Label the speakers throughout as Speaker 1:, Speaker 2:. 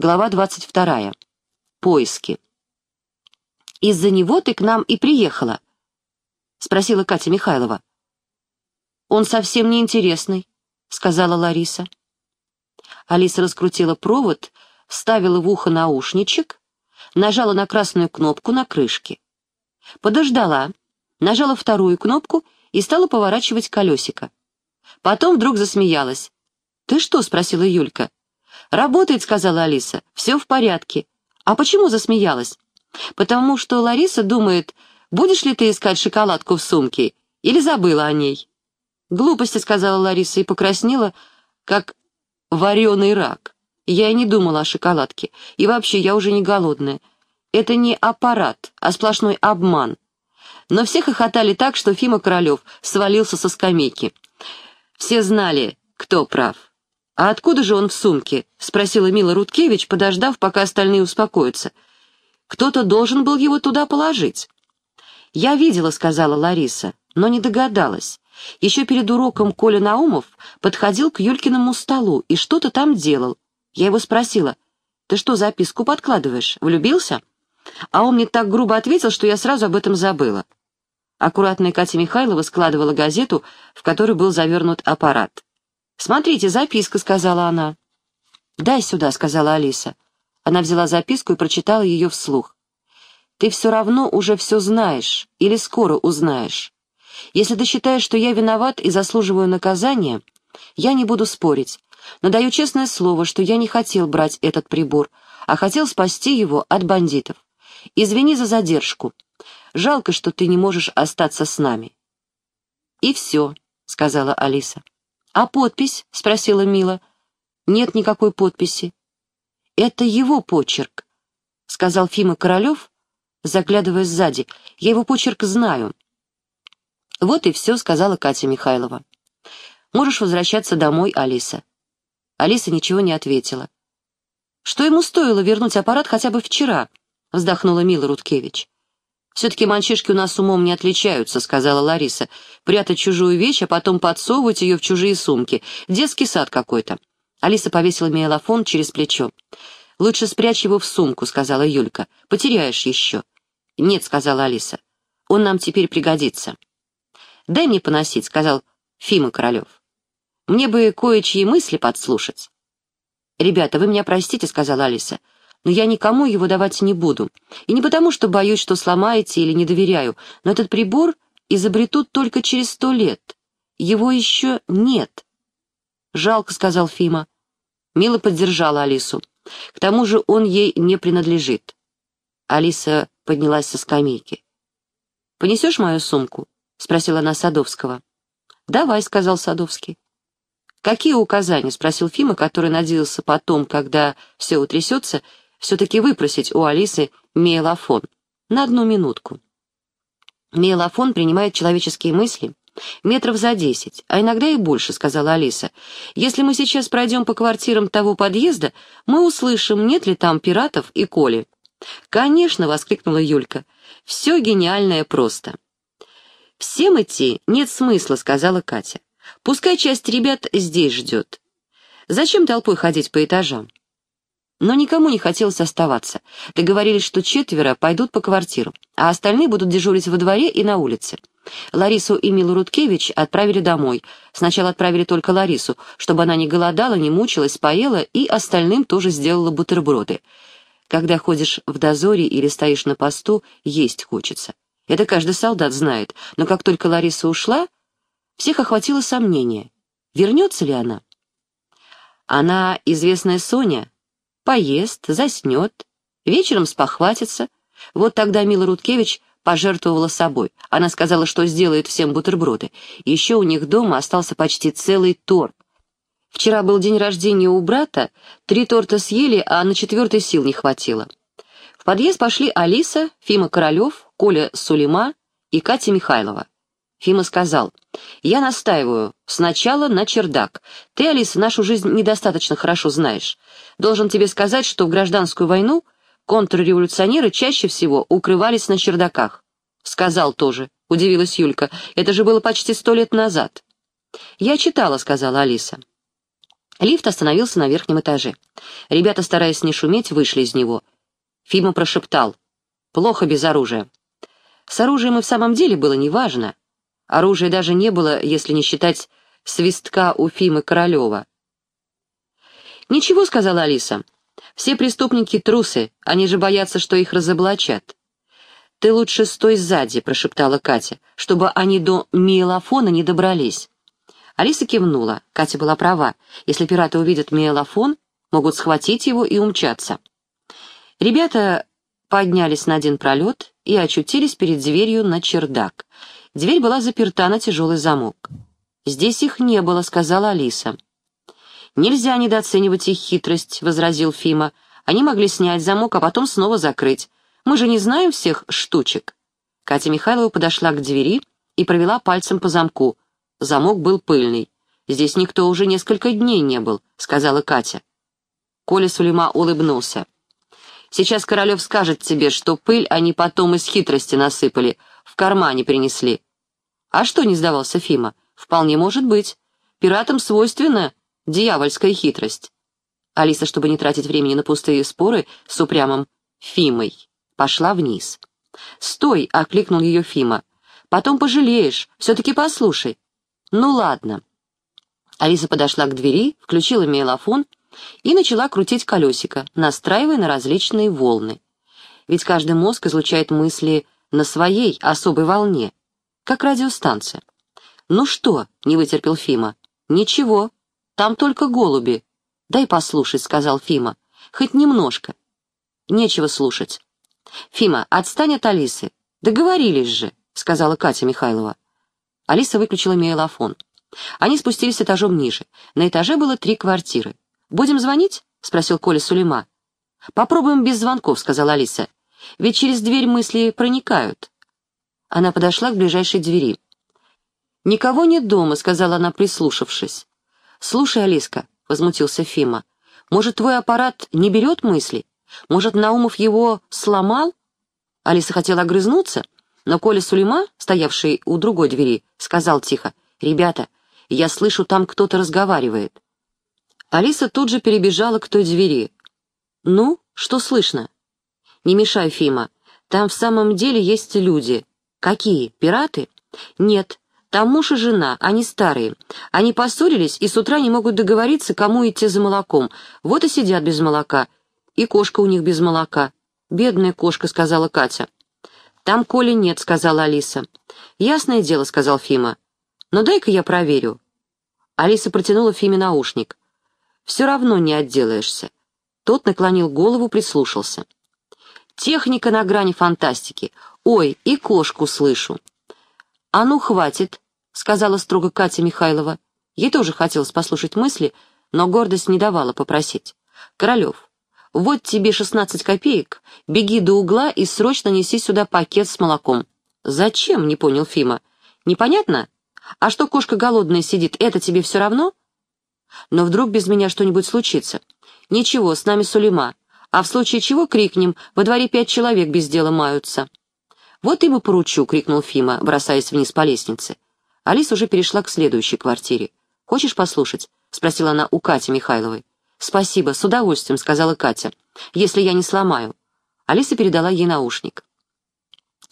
Speaker 1: Глава 22. Поиски. «Из-за него ты к нам и приехала?» — спросила Катя Михайлова. «Он совсем неинтересный», — сказала Лариса. Алиса раскрутила провод, вставила в ухо наушничек, нажала на красную кнопку на крышке. Подождала, нажала вторую кнопку и стала поворачивать колесико. Потом вдруг засмеялась. «Ты что?» — спросила Юлька. «Работает», — сказала Алиса. «Все в порядке». «А почему засмеялась?» «Потому что Лариса думает, будешь ли ты искать шоколадку в сумке, или забыла о ней?» «Глупости», — сказала Лариса и покраснела, как вареный рак. Я и не думала о шоколадке. И вообще, я уже не голодная. Это не аппарат, а сплошной обман. Но все хохотали так, что Фима Королев свалился со скамейки. Все знали, кто прав. «А откуда же он в сумке?» — спросила Мила Руткевич, подождав, пока остальные успокоятся. «Кто-то должен был его туда положить». «Я видела», — сказала Лариса, но не догадалась. Еще перед уроком Коля Наумов подходил к Юлькиному столу и что-то там делал. Я его спросила, «Ты что, записку подкладываешь? Влюбился?» А он мне так грубо ответил, что я сразу об этом забыла. Аккуратная Катя Михайлова складывала газету, в которой был завернут аппарат. «Смотрите, записка», — сказала она. «Дай сюда», — сказала Алиса. Она взяла записку и прочитала ее вслух. «Ты все равно уже все знаешь, или скоро узнаешь. Если ты считаешь, что я виноват и заслуживаю наказания, я не буду спорить, но даю честное слово, что я не хотел брать этот прибор, а хотел спасти его от бандитов. Извини за задержку. Жалко, что ты не можешь остаться с нами». «И все», — сказала Алиса. «А подпись?» — спросила Мила. «Нет никакой подписи». «Это его почерк», — сказал Фима Королев, заглядывая сзади. «Я его почерк знаю». «Вот и все», — сказала Катя Михайлова. «Можешь возвращаться домой, Алиса». Алиса ничего не ответила. «Что ему стоило вернуть аппарат хотя бы вчера?» — вздохнула Мила Руткевич. «Все-таки мальчишки у нас умом не отличаются», — сказала Лариса. «Прятать чужую вещь, а потом подсовывать ее в чужие сумки. Детский сад какой-то». Алиса повесила миелофон через плечо. «Лучше спрячь его в сумку», — сказала Юлька. «Потеряешь еще». «Нет», — сказала Алиса. «Он нам теперь пригодится». «Дай мне поносить», — сказал Фима Королев. «Мне бы кое-чьи мысли подслушать». «Ребята, вы меня простите», — сказала Алиса но я никому его давать не буду. И не потому, что боюсь, что сломаете или не доверяю, но этот прибор изобретут только через сто лет. Его еще нет. «Жалко», — сказал Фима. Мила поддержала Алису. «К тому же он ей не принадлежит». Алиса поднялась со скамейки. «Понесешь мою сумку?» — спросила она Садовского. «Давай», — сказал Садовский. «Какие указания?» — спросил Фима, который надеялся потом, когда все утрясется, все-таки выпросить у Алисы миелофон. На одну минутку. Миелофон принимает человеческие мысли метров за десять, а иногда и больше, сказала Алиса. Если мы сейчас пройдем по квартирам того подъезда, мы услышим, нет ли там пиратов и Коли. «Конечно!» — воскликнула Юлька. «Все гениальное просто». «Всем идти нет смысла», — сказала Катя. «Пускай часть ребят здесь ждет. Зачем толпой ходить по этажам? Но никому не хотелось оставаться. Договорились, что четверо пойдут по квартирам, а остальные будут дежурить во дворе и на улице. Ларису и Милу Рудкевич отправили домой. Сначала отправили только Ларису, чтобы она не голодала, не мучилась, поела, и остальным тоже сделала бутерброды. Когда ходишь в дозоре или стоишь на посту, есть хочется. Это каждый солдат знает, но как только Лариса ушла, всех охватило сомнение. Вернется ли она? Она известная Соня, поест, заснет, вечером спохватится. Вот тогда Мила Рудкевич пожертвовала собой. Она сказала, что сделает всем бутерброды. Еще у них дома остался почти целый торт. Вчера был день рождения у брата, три торта съели, а на четвертый сил не хватило. В подъезд пошли Алиса, Фима Королев, Коля Сулейма и Катя Михайлова. Фима сказал, «Я настаиваю, сначала на чердак. Ты, Алиса, нашу жизнь недостаточно хорошо знаешь. Должен тебе сказать, что в гражданскую войну контрреволюционеры чаще всего укрывались на чердаках». «Сказал тоже», — удивилась Юлька, «это же было почти сто лет назад». «Я читала», — сказала Алиса. Лифт остановился на верхнем этаже. Ребята, стараясь не шуметь, вышли из него. Фима прошептал. «Плохо без оружия». С оружием и в самом деле было неважно. Оружия даже не было, если не считать свистка у Фимы Королева. «Ничего», — сказала Алиса. «Все преступники — трусы, они же боятся, что их разоблачат». «Ты лучше стой сзади», — прошептала Катя, «чтобы они до миелофона не добрались». Алиса кивнула. Катя была права. Если пираты увидят миелофон, могут схватить его и умчаться. Ребята поднялись на один пролет и очутились перед дверью на чердак. Дверь была заперта на тяжелый замок. «Здесь их не было», — сказала Алиса. «Нельзя недооценивать их хитрость», — возразил Фима. «Они могли снять замок, а потом снова закрыть. Мы же не знаем всех штучек». Катя Михайлова подошла к двери и провела пальцем по замку. Замок был пыльный. «Здесь никто уже несколько дней не был», — сказала Катя. Коля Сулейма улыбнулся. «Сейчас Королев скажет тебе, что пыль они потом из хитрости насыпали, в кармане принесли». «А что не сдавался Фима? Вполне может быть. Пиратам свойственна дьявольская хитрость». Алиса, чтобы не тратить времени на пустые споры с упрямым Фимой, пошла вниз. «Стой!» — окликнул ее Фима. «Потом пожалеешь. Все-таки послушай. «Ну ладно». Алиса подошла к двери, включила мейлофон и начала крутить колесико, настраивая на различные волны. Ведь каждый мозг излучает мысли на своей особой волне, как радиостанция. «Ну что?» — не вытерпел Фима. «Ничего, там только голуби». «Дай послушать», — сказал Фима. «Хоть немножко». «Нечего слушать». «Фима, отстань от Алисы». «Договорились же», — сказала Катя Михайлова. Алиса выключила мейлофон. Они спустились этажом ниже. На этаже было три квартиры. «Будем звонить?» — спросил Коля Сулейма. «Попробуем без звонков», — сказала Алиса. «Ведь через дверь мысли проникают». Она подошла к ближайшей двери. «Никого нет дома», — сказала она, прислушавшись. «Слушай, Алиска», — возмутился Фима, — «может, твой аппарат не берет мысли? Может, Наумов его сломал?» Алиса хотела огрызнуться, — но Коля Сулейма, стоявший у другой двери, сказал тихо, «Ребята, я слышу, там кто-то разговаривает». Алиса тут же перебежала к той двери. «Ну, что слышно?» «Не мешай, Фима. Там в самом деле есть люди. Какие? Пираты?» «Нет, там муж и жена, они старые. Они поссорились и с утра не могут договориться, кому идти за молоком. Вот и сидят без молока. И кошка у них без молока. «Бедная кошка», — сказала Катя. «Там Коли нет», — сказала Алиса. «Ясное дело», — сказал Фима. «Но дай-ка я проверю». Алиса протянула Фиме наушник. «Все равно не отделаешься». Тот наклонил голову, прислушался. «Техника на грани фантастики. Ой, и кошку слышу». «А ну, хватит», — сказала строго Катя Михайлова. Ей тоже хотелось послушать мысли, но гордость не давала попросить. «Королев, вот тебе шестнадцать копеек, беги до угла и срочно неси сюда пакет с молоком». «Зачем?» — не понял Фима. «Непонятно? А что кошка голодная сидит, это тебе все равно?» «Но вдруг без меня что-нибудь случится?» «Ничего, с нами Сулейма. А в случае чего крикнем, во дворе пять человек без дела маются». «Вот им и поручу!» — крикнул Фима, бросаясь вниз по лестнице. Алиса уже перешла к следующей квартире. «Хочешь послушать?» — спросила она у Кати Михайловой. «Спасибо, с удовольствием», — сказала Катя. «Если я не сломаю». Алиса передала ей наушник.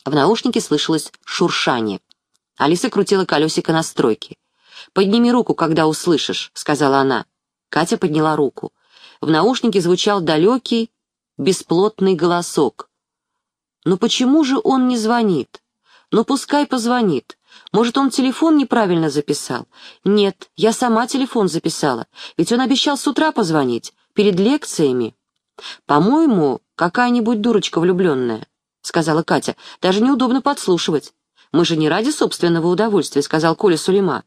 Speaker 1: В наушнике слышалось шуршание. Алиса крутила колесико настройки. «Подними руку, когда услышишь», — сказала она. Катя подняла руку. В наушнике звучал далекий, бесплотный голосок. «Ну почему же он не звонит? Ну пускай позвонит. Может, он телефон неправильно записал? Нет, я сама телефон записала, ведь он обещал с утра позвонить, перед лекциями. По-моему, какая-нибудь дурочка влюбленная, сказала Катя. Даже неудобно подслушивать. Мы же не ради собственного удовольствия, сказал Коля Сулейма.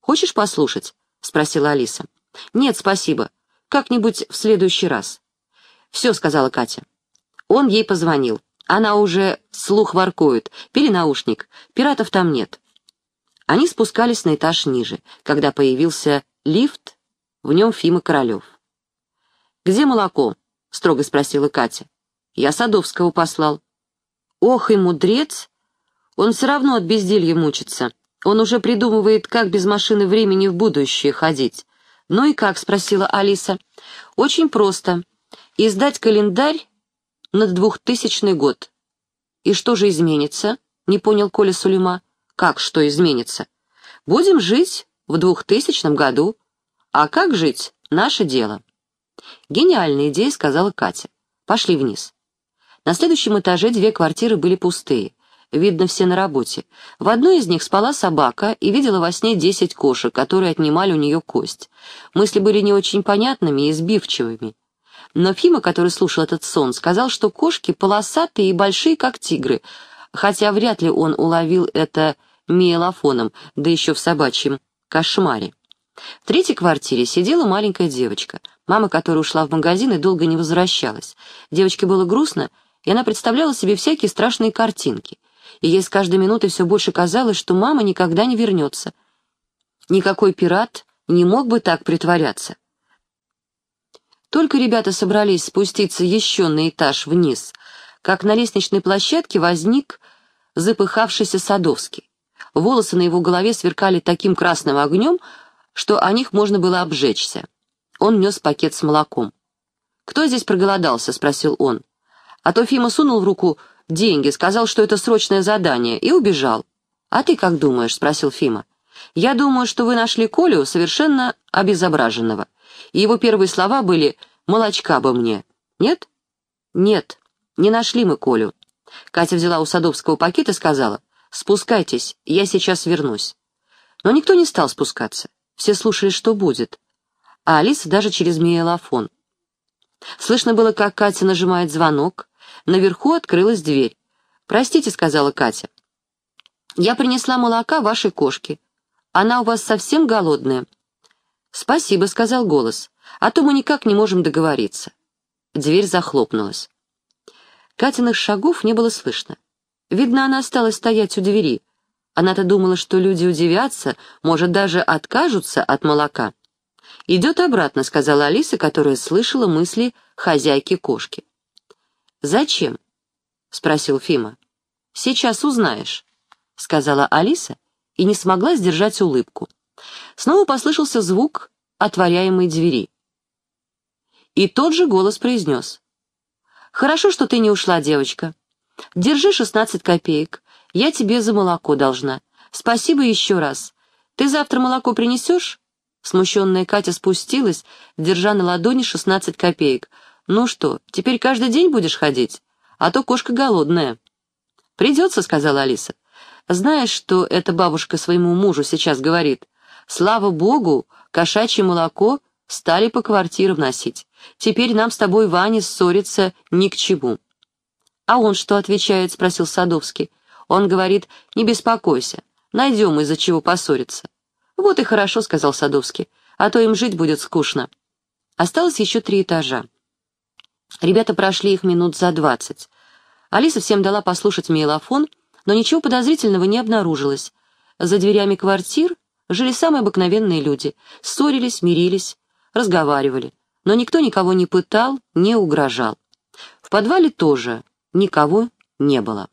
Speaker 1: Хочешь послушать? спросила Алиса. Нет, спасибо. Как-нибудь в следующий раз. Все, сказала Катя. Он ей позвонил. Она уже слух воркует. Перенаушник. Пиратов там нет. Они спускались на этаж ниже, когда появился лифт, в нем Фима Королев. «Где молоко?» — строго спросила Катя. «Я Садовского послал». «Ох и мудрец! Он все равно от безделья мучится. Он уже придумывает, как без машины времени в будущее ходить. «Ну и как?» — спросила Алиса. «Очень просто. Издать календарь на двухтысячный год». «И что же изменится?» — не понял Коля Сулейма. «Как что изменится?» «Будем жить в двухтысячном году. А как жить — наше дело». «Гениальная идея», — сказала Катя. «Пошли вниз». На следующем этаже две квартиры были пустые. Видно, все на работе. В одной из них спала собака и видела во сне десять кошек, которые отнимали у нее кость. Мысли были не очень понятными и сбивчивыми. Но Фима, который слушал этот сон, сказал, что кошки полосатые и большие, как тигры, хотя вряд ли он уловил это миелофоном, да еще в собачьем кошмаре. В третьей квартире сидела маленькая девочка, мама которая ушла в магазин и долго не возвращалась. Девочке было грустно, и она представляла себе всякие страшные картинки и ей с каждой минутой все больше казалось, что мама никогда не вернется. Никакой пират не мог бы так притворяться. Только ребята собрались спуститься еще на этаж вниз, как на лестничной площадке возник запыхавшийся Садовский. Волосы на его голове сверкали таким красным огнем, что о них можно было обжечься. Он нес пакет с молоком. «Кто здесь проголодался?» — спросил он. А то Фима сунул в руку деньги, сказал, что это срочное задание, и убежал. «А ты как думаешь?» — спросил Фима. «Я думаю, что вы нашли Колю совершенно обезображенного. И его первые слова были «молочка бы мне». Нет?» «Нет, не нашли мы Колю». Катя взяла у Садовского пакет и сказала «Спускайтесь, я сейчас вернусь». Но никто не стал спускаться. Все слушали, что будет. А Алиса даже через миелофон. Слышно было, как Катя нажимает звонок, Наверху открылась дверь. «Простите», — сказала Катя. «Я принесла молока вашей кошке. Она у вас совсем голодная». «Спасибо», — сказал голос, — «а то мы никак не можем договориться». Дверь захлопнулась. Катиных шагов не было слышно. Видно, она осталась стоять у двери. Она-то думала, что люди удивятся, может, даже откажутся от молока. «Идет обратно», — сказала Алиса, которая слышала мысли хозяйки кошки. «Зачем?» — спросил Фима. «Сейчас узнаешь», — сказала Алиса и не смогла сдержать улыбку. Снова послышался звук отворяемой двери. И тот же голос произнес. «Хорошо, что ты не ушла, девочка. Держи шестнадцать копеек. Я тебе за молоко должна. Спасибо еще раз. Ты завтра молоко принесешь?» Смущенная Катя спустилась, держа на ладони шестнадцать копеек. «Ну что, теперь каждый день будешь ходить? А то кошка голодная». «Придется», — сказала Алиса. «Знаешь, что эта бабушка своему мужу сейчас говорит? Слава богу, кошачье молоко стали по квартирам носить. Теперь нам с тобой, Ваня, ссориться ни к чему». «А он что отвечает?» — спросил Садовский. «Он говорит, не беспокойся, найдем из-за чего поссориться». «Вот и хорошо», — сказал Садовский, — «а то им жить будет скучно». Осталось еще три этажа. Ребята прошли их минут за двадцать. Алиса всем дала послушать мейлофон, но ничего подозрительного не обнаружилось. За дверями квартир жили самые обыкновенные люди, ссорились, мирились, разговаривали, но никто никого не пытал, не угрожал. В подвале тоже никого не было.